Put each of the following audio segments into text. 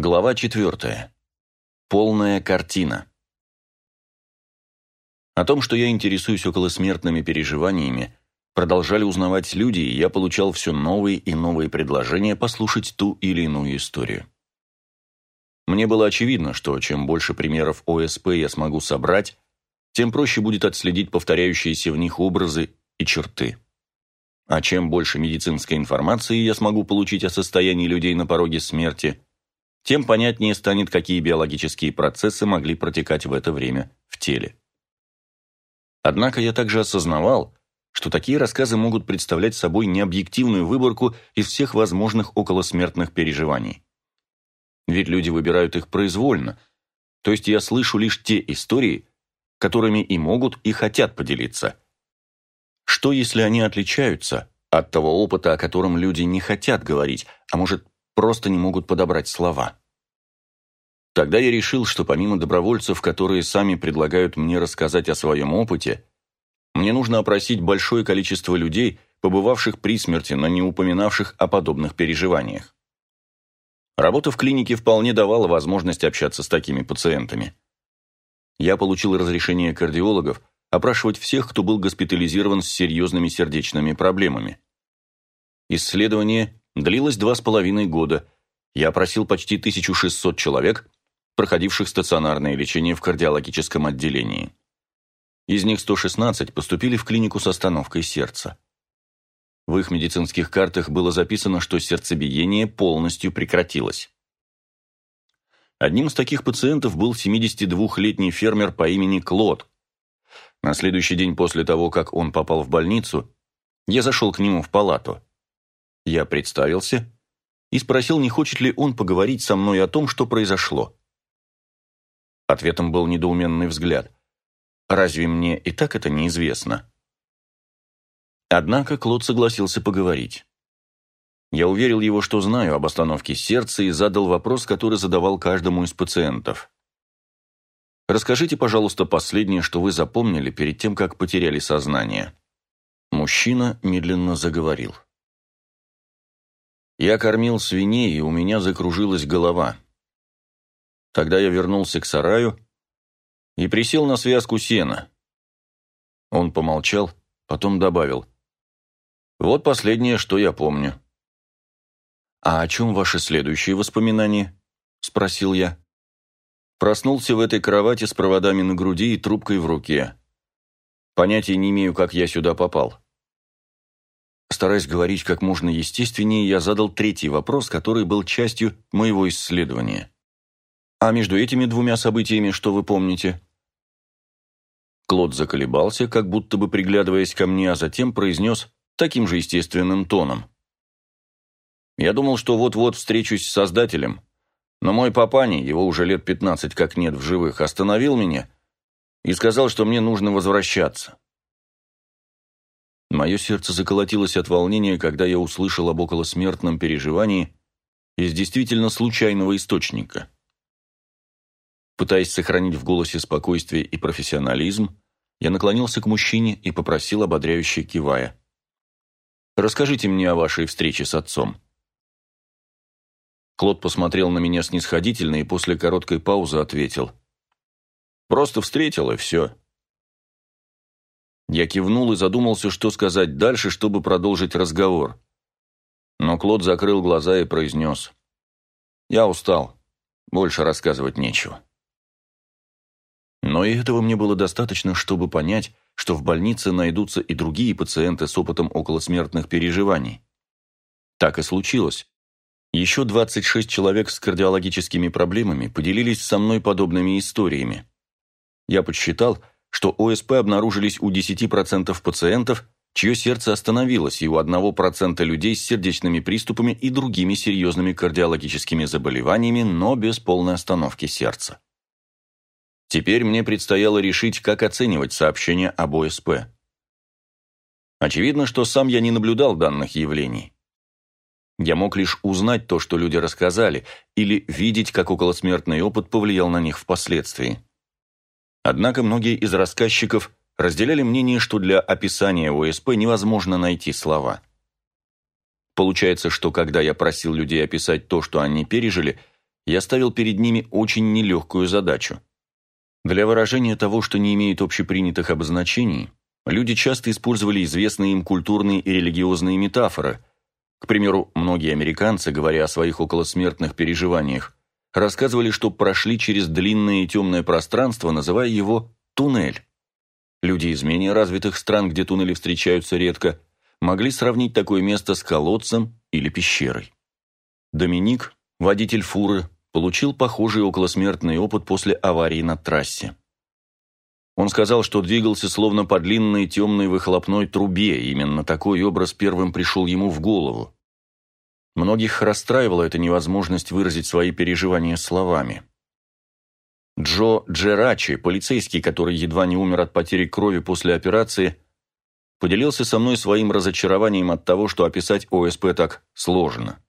Глава четвертая. Полная картина. О том, что я интересуюсь околосмертными переживаниями, продолжали узнавать люди, и я получал все новые и новые предложения послушать ту или иную историю. Мне было очевидно, что чем больше примеров ОСП я смогу собрать, тем проще будет отследить повторяющиеся в них образы и черты. А чем больше медицинской информации я смогу получить о состоянии людей на пороге смерти, тем понятнее станет, какие биологические процессы могли протекать в это время в теле. Однако я также осознавал, что такие рассказы могут представлять собой необъективную выборку из всех возможных околосмертных переживаний. Ведь люди выбирают их произвольно, то есть я слышу лишь те истории, которыми и могут, и хотят поделиться. Что, если они отличаются от того опыта, о котором люди не хотят говорить, а может, просто не могут подобрать слова? Тогда я решил, что помимо добровольцев, которые сами предлагают мне рассказать о своем опыте, мне нужно опросить большое количество людей, побывавших при смерти, но не упоминавших о подобных переживаниях. Работа в клинике вполне давала возможность общаться с такими пациентами я получил разрешение кардиологов опрашивать всех, кто был госпитализирован с серьезными сердечными проблемами. Исследование длилось два с половиной года. Я опросил почти 1600 человек, проходивших стационарное лечение в кардиологическом отделении. Из них 116 поступили в клинику с остановкой сердца. В их медицинских картах было записано, что сердцебиение полностью прекратилось. Одним из таких пациентов был 72-летний фермер по имени Клод. На следующий день после того, как он попал в больницу, я зашел к нему в палату. Я представился и спросил, не хочет ли он поговорить со мной о том, что произошло. Ответом был недоуменный взгляд. «Разве мне и так это неизвестно?» Однако Клод согласился поговорить. Я уверил его, что знаю об остановке сердца и задал вопрос, который задавал каждому из пациентов. Расскажите, пожалуйста, последнее, что вы запомнили перед тем, как потеряли сознание. Мужчина медленно заговорил. Я кормил свиней, и у меня закружилась голова. Тогда я вернулся к сараю и присел на связку сена. Он помолчал, потом добавил. Вот последнее, что я помню. «А о чем ваши следующие воспоминания?» – спросил я. Проснулся в этой кровати с проводами на груди и трубкой в руке. Понятия не имею, как я сюда попал. Стараясь говорить как можно естественнее, я задал третий вопрос, который был частью моего исследования. «А между этими двумя событиями что вы помните?» Клод заколебался, как будто бы приглядываясь ко мне, а затем произнес таким же естественным тоном. Я думал, что вот-вот встречусь с Создателем, но мой папани, его уже лет пятнадцать как нет в живых, остановил меня и сказал, что мне нужно возвращаться. Мое сердце заколотилось от волнения, когда я услышал об околосмертном переживании из действительно случайного источника. Пытаясь сохранить в голосе спокойствие и профессионализм, я наклонился к мужчине и попросил, ободряюще кивая. «Расскажите мне о вашей встрече с отцом». Клод посмотрел на меня снисходительно и после короткой паузы ответил. «Просто встретил, и все». Я кивнул и задумался, что сказать дальше, чтобы продолжить разговор. Но Клод закрыл глаза и произнес. «Я устал. Больше рассказывать нечего». Но и этого мне было достаточно, чтобы понять, что в больнице найдутся и другие пациенты с опытом околосмертных переживаний. Так и случилось. Еще 26 человек с кардиологическими проблемами поделились со мной подобными историями. Я подсчитал, что ОСП обнаружились у 10% пациентов, чье сердце остановилось, и у 1% людей с сердечными приступами и другими серьезными кардиологическими заболеваниями, но без полной остановки сердца. Теперь мне предстояло решить, как оценивать сообщения об ОСП. Очевидно, что сам я не наблюдал данных явлений. Я мог лишь узнать то, что люди рассказали, или видеть, как околосмертный опыт повлиял на них впоследствии. Однако многие из рассказчиков разделяли мнение, что для описания ОСП невозможно найти слова. Получается, что когда я просил людей описать то, что они пережили, я ставил перед ними очень нелегкую задачу. Для выражения того, что не имеет общепринятых обозначений, люди часто использовали известные им культурные и религиозные метафоры. К примеру, многие американцы, говоря о своих околосмертных переживаниях, рассказывали, что прошли через длинное и темное пространство, называя его «туннель». Люди из менее развитых стран, где туннели встречаются редко, могли сравнить такое место с колодцем или пещерой. Доминик, водитель фуры, получил похожий околосмертный опыт после аварии на трассе. Он сказал, что двигался словно по длинной темной выхлопной трубе, именно такой образ первым пришел ему в голову. Многих расстраивала эта невозможность выразить свои переживания словами. Джо Джерачи, полицейский, который едва не умер от потери крови после операции, поделился со мной своим разочарованием от того, что описать ОСП так сложно.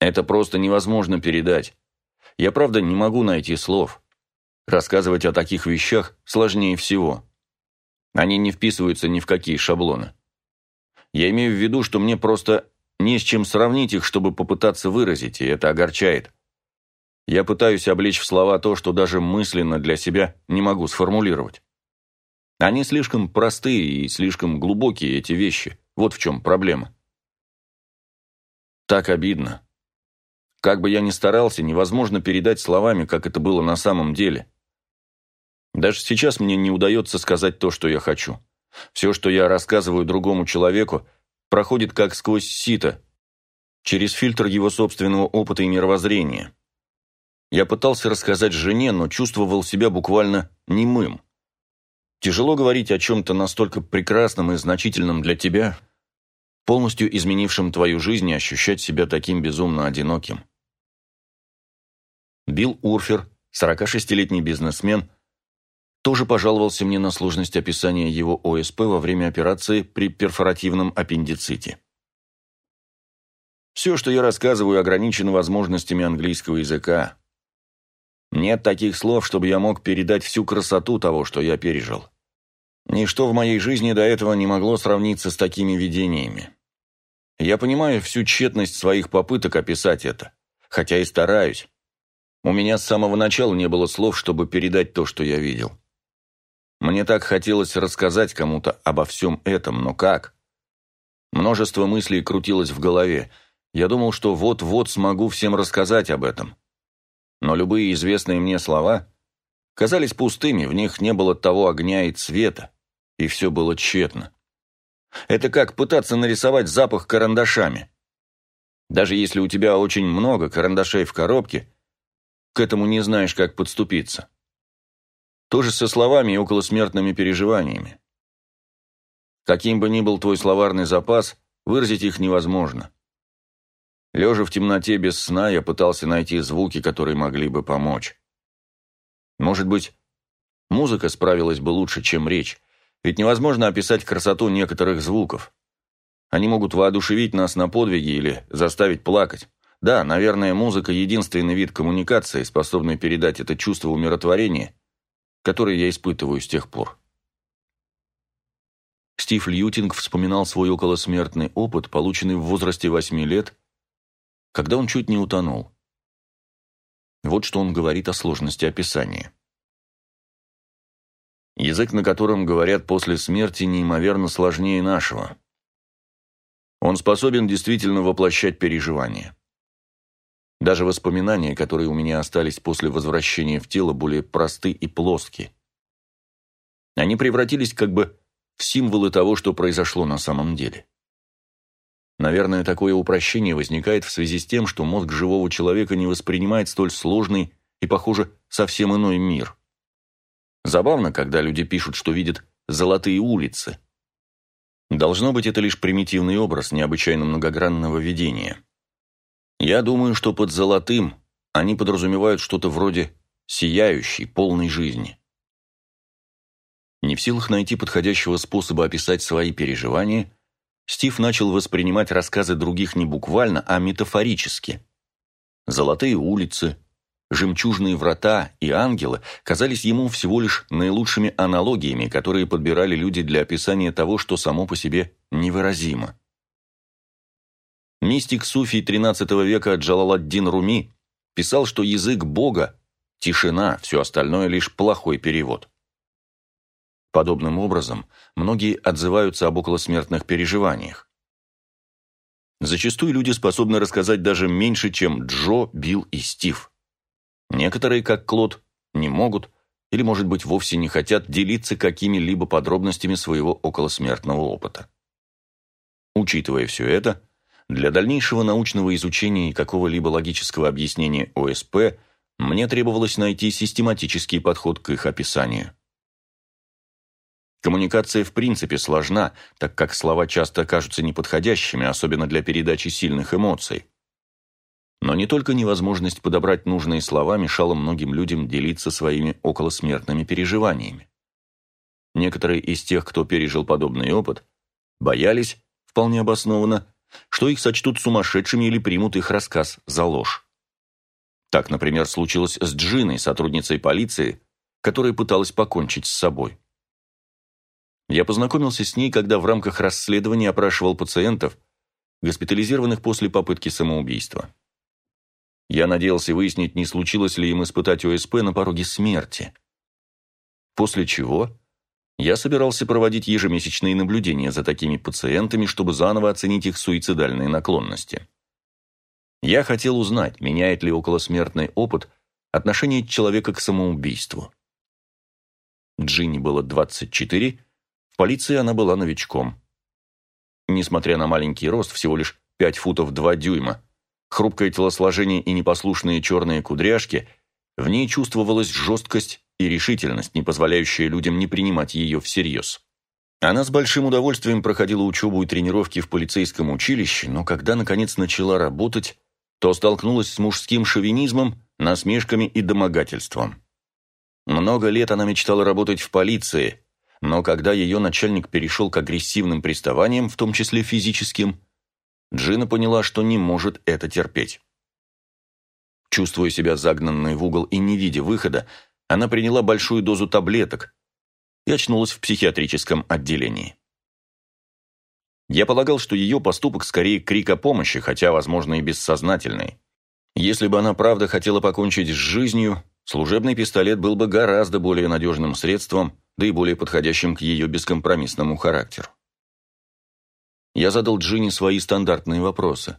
Это просто невозможно передать. Я правда не могу найти слов. Рассказывать о таких вещах сложнее всего. Они не вписываются ни в какие шаблоны. Я имею в виду, что мне просто не с чем сравнить их, чтобы попытаться выразить, и это огорчает. Я пытаюсь облечь в слова то, что даже мысленно для себя не могу сформулировать. Они слишком простые и слишком глубокие, эти вещи. Вот в чем проблема. Так обидно. Как бы я ни старался, невозможно передать словами, как это было на самом деле. Даже сейчас мне не удается сказать то, что я хочу. Все, что я рассказываю другому человеку, проходит как сквозь сито, через фильтр его собственного опыта и мировоззрения. Я пытался рассказать жене, но чувствовал себя буквально немым. Тяжело говорить о чем-то настолько прекрасном и значительном для тебя, полностью изменившем твою жизнь и ощущать себя таким безумно одиноким. Билл Урфер, 46-летний бизнесмен, тоже пожаловался мне на сложность описания его ОСП во время операции при перфоративном аппендиците. Все, что я рассказываю, ограничено возможностями английского языка. Нет таких слов, чтобы я мог передать всю красоту того, что я пережил. Ничто в моей жизни до этого не могло сравниться с такими видениями. Я понимаю всю тщетность своих попыток описать это, хотя и стараюсь. У меня с самого начала не было слов, чтобы передать то, что я видел. Мне так хотелось рассказать кому-то обо всем этом, но как? Множество мыслей крутилось в голове. Я думал, что вот-вот смогу всем рассказать об этом но любые известные мне слова казались пустыми, в них не было того огня и цвета, и все было тщетно. Это как пытаться нарисовать запах карандашами. Даже если у тебя очень много карандашей в коробке, к этому не знаешь, как подступиться. То же со словами и околосмертными переживаниями. Каким бы ни был твой словарный запас, выразить их невозможно. Лежа в темноте без сна, я пытался найти звуки, которые могли бы помочь. Может быть, музыка справилась бы лучше, чем речь, ведь невозможно описать красоту некоторых звуков. Они могут воодушевить нас на подвиги или заставить плакать. Да, наверное, музыка – единственный вид коммуникации, способный передать это чувство умиротворения, которое я испытываю с тех пор. Стив Льютинг вспоминал свой околосмертный опыт, полученный в возрасте 8 лет – когда он чуть не утонул. Вот что он говорит о сложности описания. Язык, на котором говорят после смерти, неимоверно сложнее нашего. Он способен действительно воплощать переживания. Даже воспоминания, которые у меня остались после возвращения в тело, более просты и плоски. Они превратились как бы в символы того, что произошло на самом деле. Наверное, такое упрощение возникает в связи с тем, что мозг живого человека не воспринимает столь сложный и, похоже, совсем иной мир. Забавно, когда люди пишут, что видят «золотые улицы». Должно быть, это лишь примитивный образ необычайно многогранного видения. Я думаю, что под «золотым» они подразумевают что-то вроде «сияющей, полной жизни». Не в силах найти подходящего способа описать свои переживания – Стив начал воспринимать рассказы других не буквально, а метафорически. Золотые улицы, жемчужные врата и ангелы казались ему всего лишь наилучшими аналогиями, которые подбирали люди для описания того, что само по себе невыразимо. Мистик суфий XIII века Джалаладдин Руми писал, что язык Бога – тишина, все остальное лишь плохой перевод. Подобным образом, многие отзываются об околосмертных переживаниях. Зачастую люди способны рассказать даже меньше, чем Джо, Билл и Стив. Некоторые, как Клод, не могут или, может быть, вовсе не хотят делиться какими-либо подробностями своего околосмертного опыта. Учитывая все это, для дальнейшего научного изучения и какого-либо логического объяснения ОСП мне требовалось найти систематический подход к их описанию. Коммуникация в принципе сложна, так как слова часто кажутся неподходящими, особенно для передачи сильных эмоций. Но не только невозможность подобрать нужные слова мешала многим людям делиться своими околосмертными переживаниями. Некоторые из тех, кто пережил подобный опыт, боялись, вполне обоснованно, что их сочтут сумасшедшими или примут их рассказ за ложь. Так, например, случилось с Джиной, сотрудницей полиции, которая пыталась покончить с собой. Я познакомился с ней, когда в рамках расследования опрашивал пациентов, госпитализированных после попытки самоубийства. Я надеялся выяснить, не случилось ли им испытать ОСП на пороге смерти. После чего я собирался проводить ежемесячные наблюдения за такими пациентами, чтобы заново оценить их суицидальные наклонности. Я хотел узнать, меняет ли околосмертный опыт отношение человека к самоубийству. Джинни было 24, в полиции она была новичком. Несмотря на маленький рост, всего лишь 5 футов 2 дюйма, хрупкое телосложение и непослушные черные кудряшки, в ней чувствовалась жесткость и решительность, не позволяющая людям не принимать ее всерьез. Она с большим удовольствием проходила учебу и тренировки в полицейском училище, но когда, наконец, начала работать, то столкнулась с мужским шовинизмом, насмешками и домогательством. Много лет она мечтала работать в полиции, но когда ее начальник перешел к агрессивным приставаниям, в том числе физическим, Джина поняла, что не может это терпеть. Чувствуя себя загнанной в угол и не видя выхода, она приняла большую дозу таблеток и очнулась в психиатрическом отделении. Я полагал, что ее поступок скорее крик о помощи, хотя, возможно, и бессознательный. Если бы она правда хотела покончить с жизнью, служебный пистолет был бы гораздо более надежным средством, да и более подходящим к ее бескомпромиссному характеру. Я задал Джинни свои стандартные вопросы.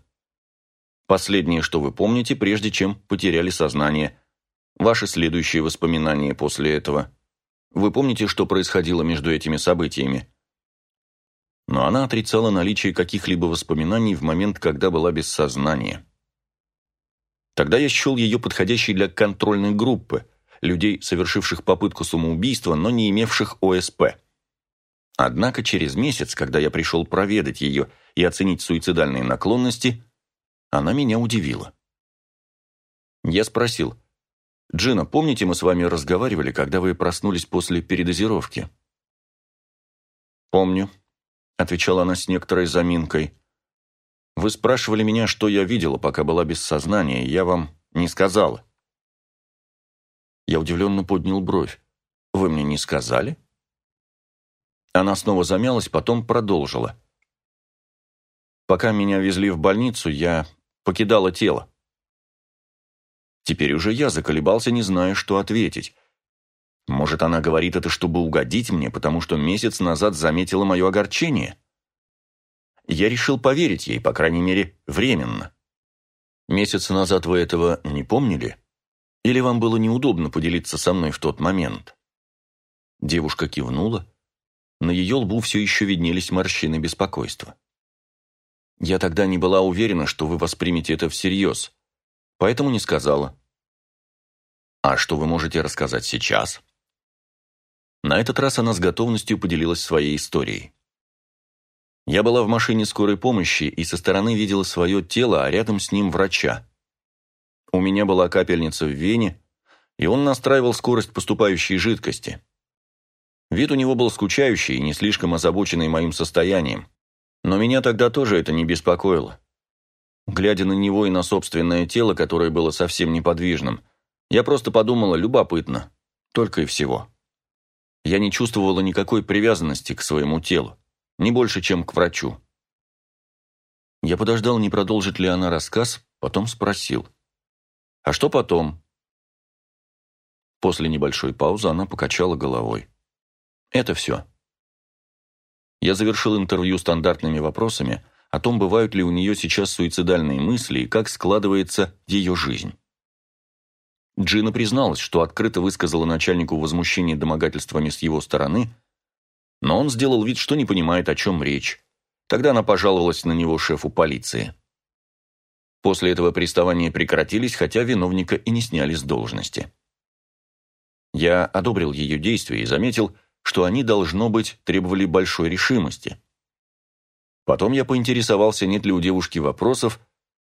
Последнее, что вы помните, прежде чем потеряли сознание. Ваши следующие воспоминания после этого. Вы помните, что происходило между этими событиями? Но она отрицала наличие каких-либо воспоминаний в момент, когда была без сознания. Тогда я счел ее подходящей для контрольной группы, людей, совершивших попытку самоубийства, но не имевших ОСП. Однако через месяц, когда я пришел проведать ее и оценить суицидальные наклонности, она меня удивила. Я спросил, «Джина, помните, мы с вами разговаривали, когда вы проснулись после передозировки?» «Помню», — отвечала она с некоторой заминкой. «Вы спрашивали меня, что я видела, пока была без сознания, и я вам не сказала». Я удивленно поднял бровь. «Вы мне не сказали?» Она снова замялась, потом продолжила. Пока меня везли в больницу, я покидала тело. Теперь уже я заколебался, не зная, что ответить. Может, она говорит это, чтобы угодить мне, потому что месяц назад заметила мое огорчение? Я решил поверить ей, по крайней мере, временно. Месяц назад вы этого не помнили? Или вам было неудобно поделиться со мной в тот момент? Девушка кивнула, на ее лбу все еще виднелись морщины беспокойства. «Я тогда не была уверена, что вы воспримете это всерьез, поэтому не сказала». «А что вы можете рассказать сейчас?» На этот раз она с готовностью поделилась своей историей. Я была в машине скорой помощи и со стороны видела свое тело, а рядом с ним врача. У меня была капельница в вене, и он настраивал скорость поступающей жидкости. Вид у него был скучающий и не слишком озабоченный моим состоянием. Но меня тогда тоже это не беспокоило. Глядя на него и на собственное тело, которое было совсем неподвижным, я просто подумала, любопытно. Только и всего. Я не чувствовала никакой привязанности к своему телу. Не больше, чем к врачу. Я подождал, не продолжит ли она рассказ, потом спросил. А что потом?» После небольшой паузы она покачала головой. «Это все». Я завершил интервью стандартными вопросами о том, бывают ли у нее сейчас суицидальные мысли и как складывается ее жизнь. Джина призналась, что открыто высказала начальнику возмущение домогательствами с его стороны, но он сделал вид, что не понимает, о чем речь. Тогда она пожаловалась на него шефу полиции. После этого приставания прекратились, хотя виновника и не сняли с должности. Я одобрил ее действия и заметил, что они, должно быть, требовали большой решимости. Потом я поинтересовался, нет ли у девушки вопросов,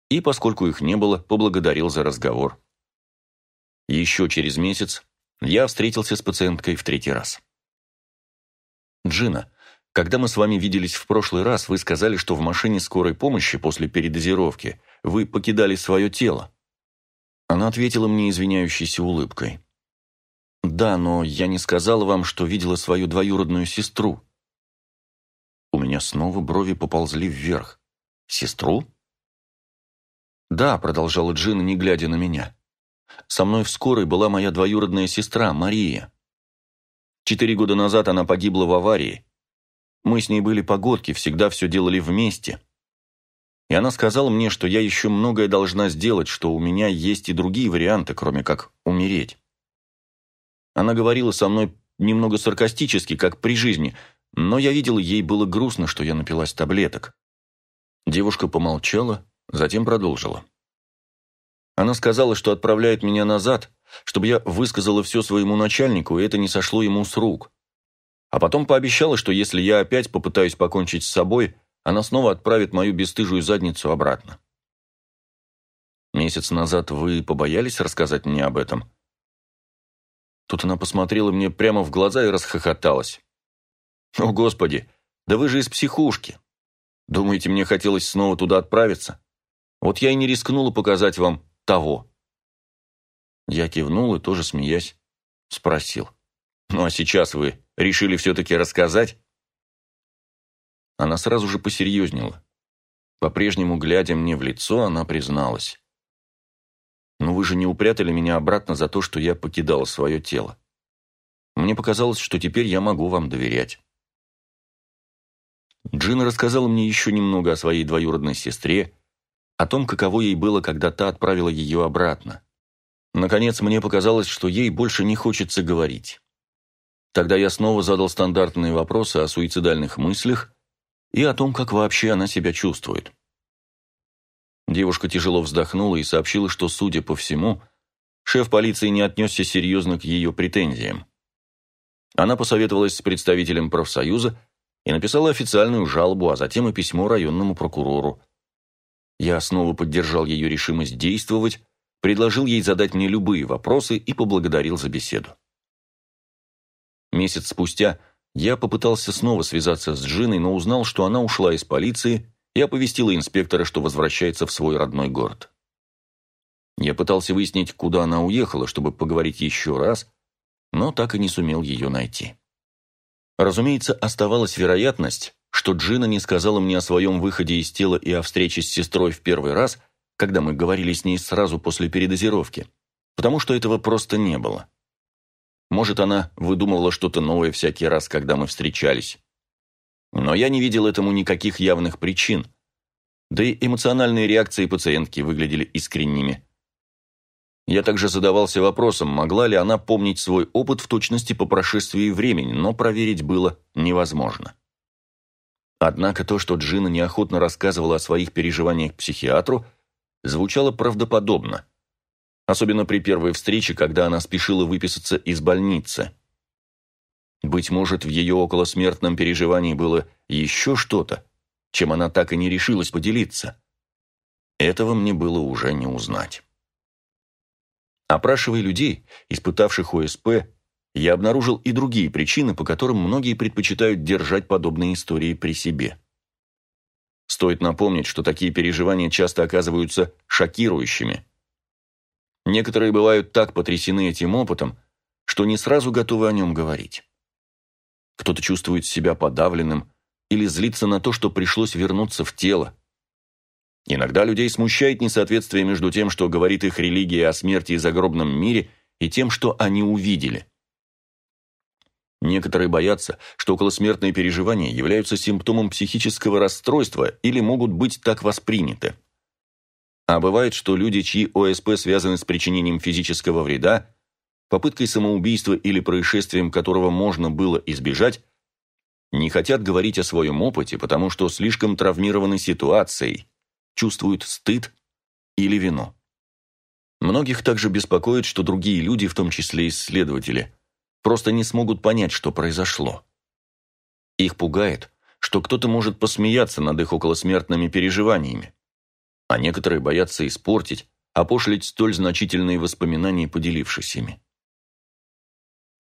и, поскольку их не было, поблагодарил за разговор. Еще через месяц я встретился с пациенткой в третий раз. «Джина, когда мы с вами виделись в прошлый раз, вы сказали, что в машине скорой помощи после передозировки вы покидали свое тело». Она ответила мне извиняющейся улыбкой. «Да, но я не сказала вам, что видела свою двоюродную сестру». Меня снова брови поползли вверх. «Сестру?» «Да», — продолжала Джина, не глядя на меня. «Со мной в скорой была моя двоюродная сестра, Мария. Четыре года назад она погибла в аварии. Мы с ней были погодки, всегда все делали вместе. И она сказала мне, что я еще многое должна сделать, что у меня есть и другие варианты, кроме как умереть. Она говорила со мной немного саркастически, как при жизни, но я видел, ей было грустно, что я напилась таблеток. Девушка помолчала, затем продолжила. Она сказала, что отправляет меня назад, чтобы я высказала все своему начальнику, и это не сошло ему с рук. А потом пообещала, что если я опять попытаюсь покончить с собой, она снова отправит мою бесстыжую задницу обратно. Месяц назад вы побоялись рассказать мне об этом? Тут она посмотрела мне прямо в глаза и расхохоталась. «О, Господи, да вы же из психушки. Думаете, мне хотелось снова туда отправиться? Вот я и не рискнула показать вам того». Я кивнул и тоже, смеясь, спросил. «Ну а сейчас вы решили все-таки рассказать?» Она сразу же посерьезнела. По-прежнему, глядя мне в лицо, она призналась. Но вы же не упрятали меня обратно за то, что я покидала свое тело. Мне показалось, что теперь я могу вам доверять. Джина рассказала мне еще немного о своей двоюродной сестре, о том, каково ей было, когда та отправила ее обратно. Наконец, мне показалось, что ей больше не хочется говорить. Тогда я снова задал стандартные вопросы о суицидальных мыслях и о том, как вообще она себя чувствует. Девушка тяжело вздохнула и сообщила, что, судя по всему, шеф полиции не отнесся серьезно к ее претензиям. Она посоветовалась с представителем профсоюза и написала официальную жалобу, а затем и письмо районному прокурору. Я снова поддержал ее решимость действовать, предложил ей задать мне любые вопросы и поблагодарил за беседу. Месяц спустя я попытался снова связаться с Джиной, но узнал, что она ушла из полиции и оповестила инспектора, что возвращается в свой родной город. Я пытался выяснить, куда она уехала, чтобы поговорить еще раз, но так и не сумел ее найти. Разумеется, оставалась вероятность, что Джина не сказала мне о своем выходе из тела и о встрече с сестрой в первый раз, когда мы говорили с ней сразу после передозировки, потому что этого просто не было. Может, она выдумывала что-то новое всякий раз, когда мы встречались. Но я не видел этому никаких явных причин. Да и эмоциональные реакции пациентки выглядели искренними. Я также задавался вопросом, могла ли она помнить свой опыт в точности по прошествии времени, но проверить было невозможно. Однако то, что Джина неохотно рассказывала о своих переживаниях психиатру, звучало правдоподобно. Особенно при первой встрече, когда она спешила выписаться из больницы. Быть может, в ее околосмертном переживании было еще что-то, чем она так и не решилась поделиться. Этого мне было уже не узнать. Опрашивая людей, испытавших ОСП, я обнаружил и другие причины, по которым многие предпочитают держать подобные истории при себе. Стоит напомнить, что такие переживания часто оказываются шокирующими. Некоторые бывают так потрясены этим опытом, что не сразу готовы о нем говорить. Кто-то чувствует себя подавленным или злится на то, что пришлось вернуться в тело. Иногда людей смущает несоответствие между тем, что говорит их религия о смерти и загробном мире, и тем, что они увидели. Некоторые боятся, что околосмертные переживания являются симптомом психического расстройства или могут быть так восприняты. А бывает, что люди, чьи ОСП связаны с причинением физического вреда, попыткой самоубийства или происшествием, которого можно было избежать, не хотят говорить о своем опыте, потому что слишком травмированы ситуацией, чувствуют стыд или вину. Многих также беспокоит, что другие люди, в том числе исследователи, просто не смогут понять, что произошло. Их пугает, что кто-то может посмеяться над их околосмертными переживаниями, а некоторые боятся испортить, опошлить столь значительные воспоминания, поделившись ими.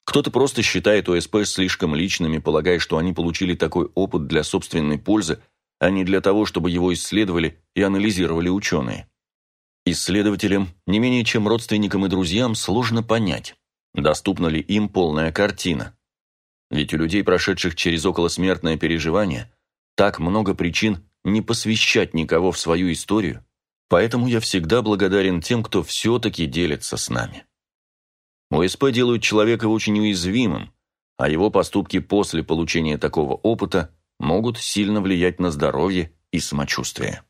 Кто-то просто считает ОСП слишком личными, полагая, что они получили такой опыт для собственной пользы, а не для того, чтобы его исследовали и анализировали ученые. Исследователям, не менее чем родственникам и друзьям, сложно понять, доступна ли им полная картина. Ведь у людей, прошедших через околосмертное переживание, так много причин не посвящать никого в свою историю, поэтому я всегда благодарен тем, кто все-таки делится с нами. ОСП делают человека очень уязвимым, а его поступки после получения такого опыта могут сильно влиять на здоровье и самочувствие.